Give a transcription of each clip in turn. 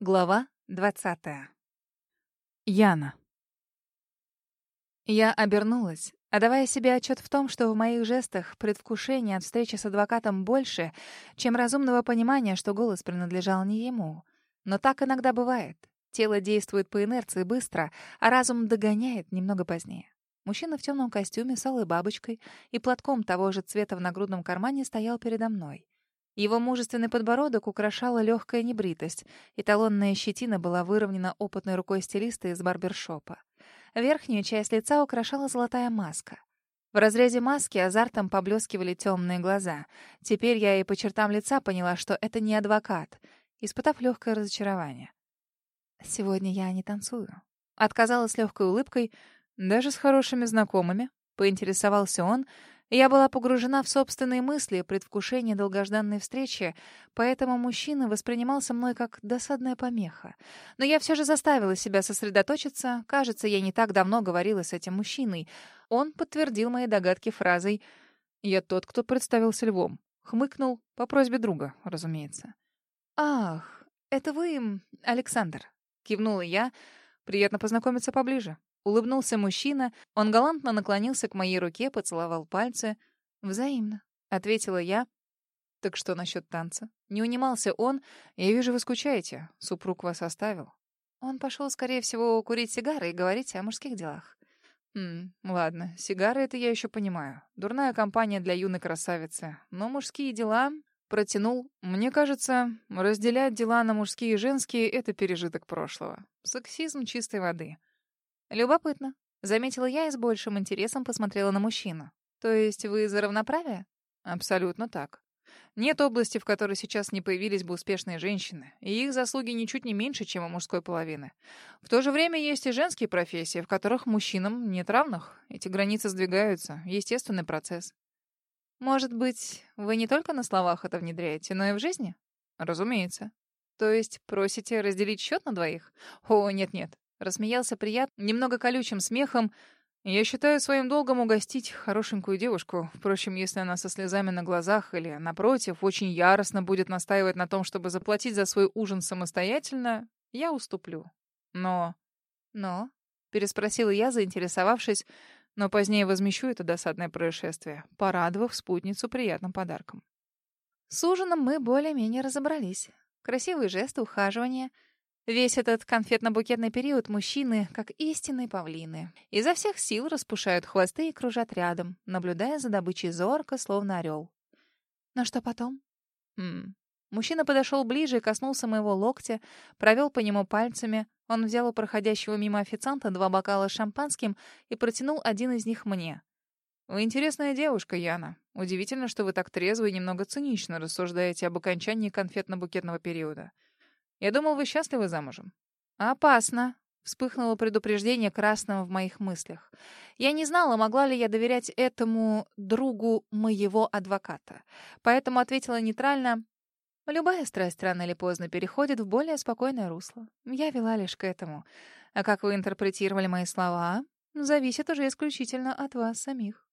Глава 20. Яна. Я обернулась, отдавая себе отчет в том, что в моих жестах предвкушение от встречи с адвокатом больше, чем разумного понимания, что голос принадлежал не ему. Но так иногда бывает. Тело действует по инерции быстро, а разум догоняет немного позднее. Мужчина в темном костюме с алой бабочкой и платком того же цвета в нагрудном кармане стоял передо мной. Его мужественный подбородок украшала легкая небритость, и талонная щетина была выровнена опытной рукой стилиста из барбершопа. Верхнюю часть лица украшала золотая маска. В разрезе маски азартом поблескивали темные глаза. Теперь я и по чертам лица поняла, что это не адвокат, испытав легкое разочарование. «Сегодня я не танцую». Отказалась легкой улыбкой, даже с хорошими знакомыми, поинтересовался он — я была погружена в собственные мысли, предвкушение долгожданной встречи, поэтому мужчина воспринимался мной как досадная помеха. Но я все же заставила себя сосредоточиться. Кажется, я не так давно говорила с этим мужчиной. Он подтвердил мои догадки фразой «Я тот, кто представился львом». Хмыкнул, по просьбе друга, разумеется. «Ах, это вы, Александр?» — кивнула я. «Приятно познакомиться поближе улыбнулся мужчина. Он галантно наклонился к моей руке, поцеловал пальцы. «Взаимно», — ответила я. «Так что насчет танца?» Не унимался он. «Я вижу, вы скучаете. Супруг вас оставил». Он пошел, скорее всего, курить сигары и говорить о мужских делах. «Хм, ладно, сигары — это я еще понимаю. Дурная компания для юной красавицы. Но мужские дела...» Протянул. «Мне кажется, разделять дела на мужские и женские — это пережиток прошлого. Сексизм чистой воды». Любопытно. Заметила я и с большим интересом посмотрела на мужчину. То есть вы за равноправие? Абсолютно так. Нет области, в которой сейчас не появились бы успешные женщины, и их заслуги ничуть не меньше, чем у мужской половины. В то же время есть и женские профессии, в которых мужчинам нет равных. Эти границы сдвигаются, естественный процесс. Может быть, вы не только на словах это внедряете, но и в жизни? Разумеется. То есть просите разделить счет на двоих? О, нет-нет, Рассмеялся прият немного колючим смехом. Я считаю своим долгом угостить хорошенькую девушку. Впрочем, если она со слезами на глазах или, напротив, очень яростно будет настаивать на том, чтобы заплатить за свой ужин самостоятельно, я уступлю. Но... Но... Переспросила я, заинтересовавшись, но позднее возмещу это досадное происшествие, порадовав спутницу приятным подарком. С ужином мы более-менее разобрались. Красивые жесты, ухаживания — Весь этот конфетно-букетный период мужчины, как истинные павлины, изо всех сил распушают хвосты и кружат рядом, наблюдая за добычей зорко, словно орел. Но что потом? М -м. Мужчина подошел ближе и коснулся моего локтя, провел по нему пальцами. Он взял у проходящего мимо официанта два бокала с шампанским и протянул один из них мне. «Вы интересная девушка, Яна. Удивительно, что вы так трезво и немного цинично рассуждаете об окончании конфетно-букетного периода. Я думал, вы счастливы замужем. Опасно. Вспыхнуло предупреждение красного в моих мыслях. Я не знала, могла ли я доверять этому другу моего адвоката. Поэтому ответила нейтрально. Любая страсть рано или поздно переходит в более спокойное русло. Я вела лишь к этому. А как вы интерпретировали мои слова, а? зависит уже исключительно от вас самих.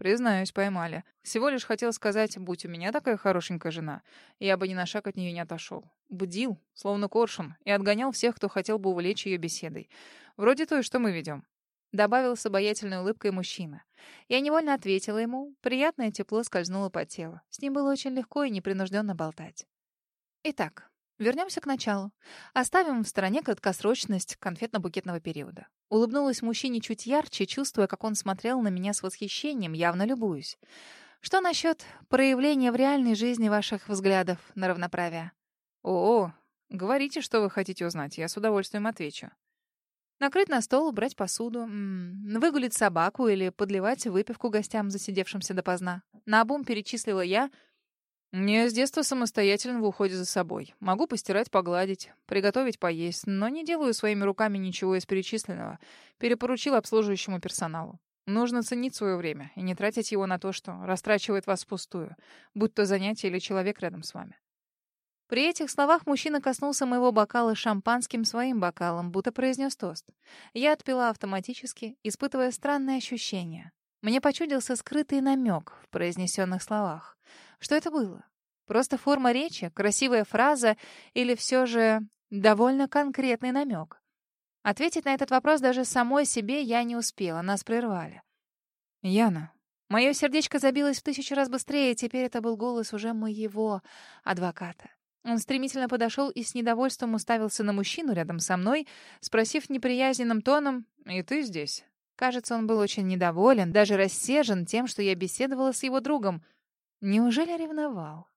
Признаюсь, поймали. Всего лишь хотел сказать, будь у меня такая хорошенькая жена, я бы ни на шаг от нее не отошел. Будил, словно коршун, и отгонял всех, кто хотел бы увлечь ее беседой. Вроде той, что мы ведем. Добавил с обаятельной улыбкой мужчина. Я невольно ответила ему. Приятное тепло скользнуло по телу. С ним было очень легко и непринужденно болтать. Итак, Вернемся к началу. Оставим в стороне краткосрочность конфетно-букетного периода. Улыбнулась мужчине чуть ярче, чувствуя, как он смотрел на меня с восхищением, явно любуюсь. Что насчет проявления в реальной жизни ваших взглядов на равноправие? О, говорите, что вы хотите узнать, я с удовольствием отвечу. Накрыть на стол, брать посуду, выгулить собаку или подливать выпивку гостям, засидевшимся допоздна. На обум перечислила я —«Не с детства самостоятельно в уходе за собой. Могу постирать, погладить, приготовить поесть, но не делаю своими руками ничего из перечисленного. Перепоручил обслуживающему персоналу. Нужно ценить свое время и не тратить его на то, что растрачивает вас впустую, будь то занятие или человек рядом с вами». При этих словах мужчина коснулся моего бокала шампанским своим бокалом, будто произнес тост. Я отпила автоматически, испытывая странные ощущения. Мне почудился скрытый намек в произнесенных словах. Что это было? Просто форма речи, красивая фраза или все же Довольно конкретный намек. Ответить на этот вопрос даже самой себе я не успела, нас прервали. «Яна». Мое сердечко забилось в тысячу раз быстрее, теперь это был голос уже моего адвоката. Он стремительно подошел и с недовольством уставился на мужчину рядом со мной, спросив неприязненным тоном «И ты здесь?» Кажется, он был очень недоволен, даже рассержен тем, что я беседовала с его другом. Неужели ревновал?